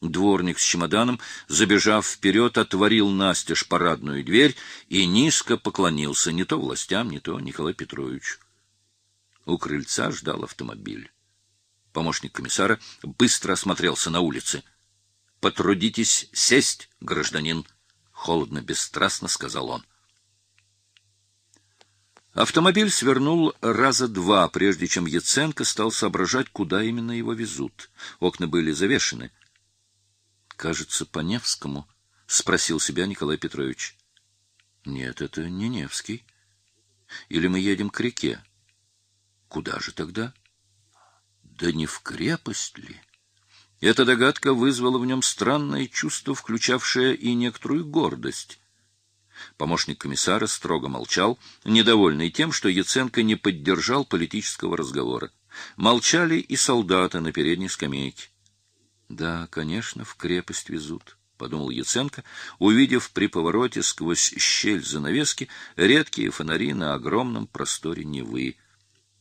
Дворник с чемоданом, забежав вперед, отворил настежь парадную дверь и низко поклонился не то властям, не то Николаю Петровичу. У крыльца ждал автомобиль. Помощник комиссара быстро осмотрелся на улице. — Потрудитесь сесть, гражданин, — холодно, бесстрастно сказал он. Автомобиль свернул раза два, прежде чем Яценко стал соображать, куда именно его везут. Окна были завешены. Кажется, по Невскому, спросил себя Николай Петрович. Нет, это не Невский. Или мы едем к реке? Куда же тогда? Да не в крепость ли? Эта догадка вызвала в нем странное чувство, включавшее и некоторую гордость. Помощник комиссара строго молчал, недовольный тем, что Яценко не поддержал политического разговора. Молчали и солдаты на передней скамейке. Да, конечно, в крепость везут, подумал Яценко, увидев при повороте сквозь щель занавески редкие фонари на огромном просторе Невы.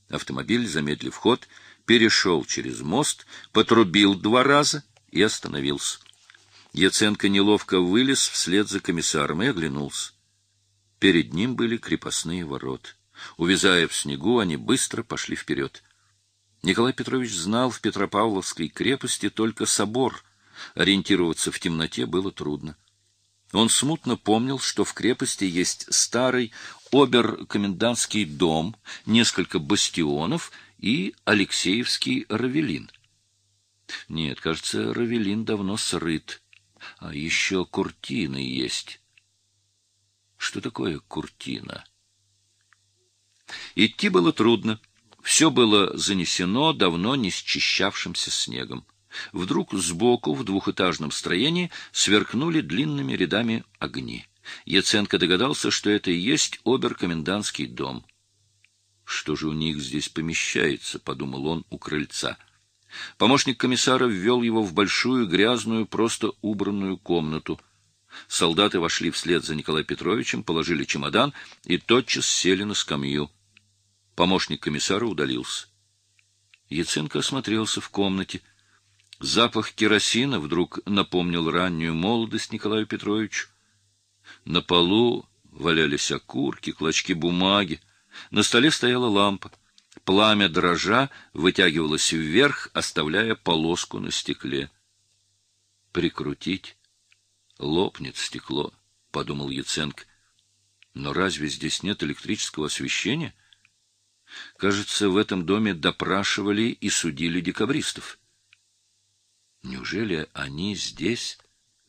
Автомобиль, замедлив ход, перешел через мост, потрубил два раза и остановился. Яценко неловко вылез вслед за комиссаром и оглянулся. Перед ним были крепостные ворота. Увязая в снегу, они быстро пошли вперед. Николай Петрович знал в Петропавловской крепости только собор. Ориентироваться в темноте было трудно. Он смутно помнил, что в крепости есть старый обер-комендантский дом, несколько бастионов и Алексеевский равелин. Нет, кажется, равелин давно срыт. А еще куртины есть. Что такое куртина? Идти было трудно. Все было занесено давно не счищавшимся снегом. Вдруг сбоку, в двухэтажном строении, сверкнули длинными рядами огни. Яценко догадался, что это и есть обер-комендантский дом. «Что же у них здесь помещается?» — подумал он у крыльца. Помощник комиссара ввел его в большую, грязную, просто убранную комнату. Солдаты вошли вслед за Николаем Петровичем, положили чемодан и тотчас сели на скамью. Помощник комиссара удалился. Яценко осмотрелся в комнате. Запах керосина вдруг напомнил раннюю молодость Николаю Петровичу. На полу валялись окурки, клочки бумаги. На столе стояла лампа. Пламя дрожа вытягивалось вверх, оставляя полоску на стекле. Прикрутить? Лопнет стекло, — подумал Яценко. Но разве здесь нет электрического освещения? Кажется, в этом доме допрашивали и судили декабристов. Неужели они здесь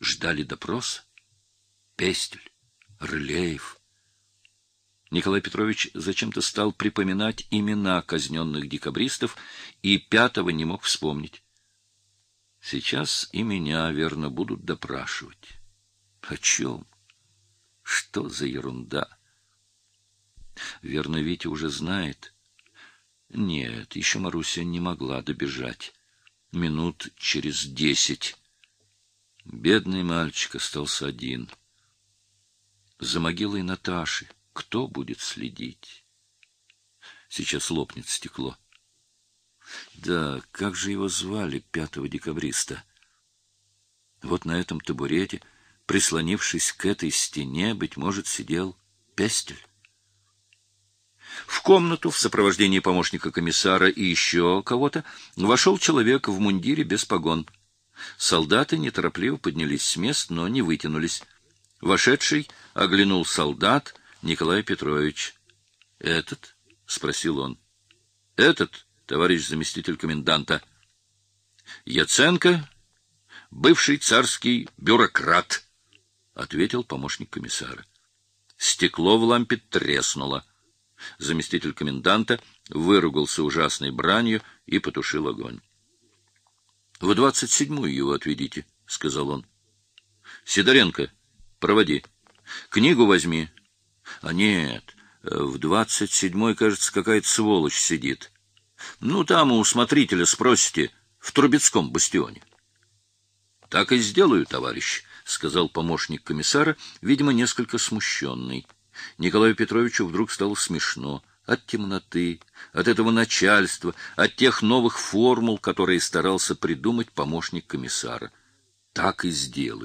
ждали допроса? Пестель, Рылеев, Николай Петрович зачем-то стал припоминать имена казненных декабристов и пятого не мог вспомнить. Сейчас и меня, верно, будут допрашивать. О чем? Что за ерунда? Верно, Витя уже знает. Нет, еще Маруся не могла добежать. Минут через десять. Бедный мальчик остался один. За могилой Наташи. Кто будет следить? Сейчас лопнет стекло. Да, как же его звали, пятого декабриста? Вот на этом табурете, прислонившись к этой стене, быть может, сидел Пестель. В комнату в сопровождении помощника комиссара и еще кого-то вошел человек в мундире без погон. Солдаты неторопливо поднялись с мест, но не вытянулись. Вошедший оглянул солдат — Николай Петрович. Этот? спросил он. Этот, товарищ заместитель коменданта. Яценко, бывший царский бюрократ, ответил помощник комиссара. Стекло в лампе треснуло. Заместитель коменданта выругался ужасной бранью и потушил огонь. — В двадцать седьмую его отведите, — сказал он. — Сидоренко, проводи. Книгу возьми, а нет, в двадцать седьмой, кажется, какая-то сволочь сидит. Ну, там у смотрителя спросите, в Трубецком бастионе. — Так и сделаю, товарищ, — сказал помощник комиссара, видимо, несколько смущенный. Николаю Петровичу вдруг стало смешно от темноты, от этого начальства, от тех новых формул, которые старался придумать помощник комиссара. Так и сделаю.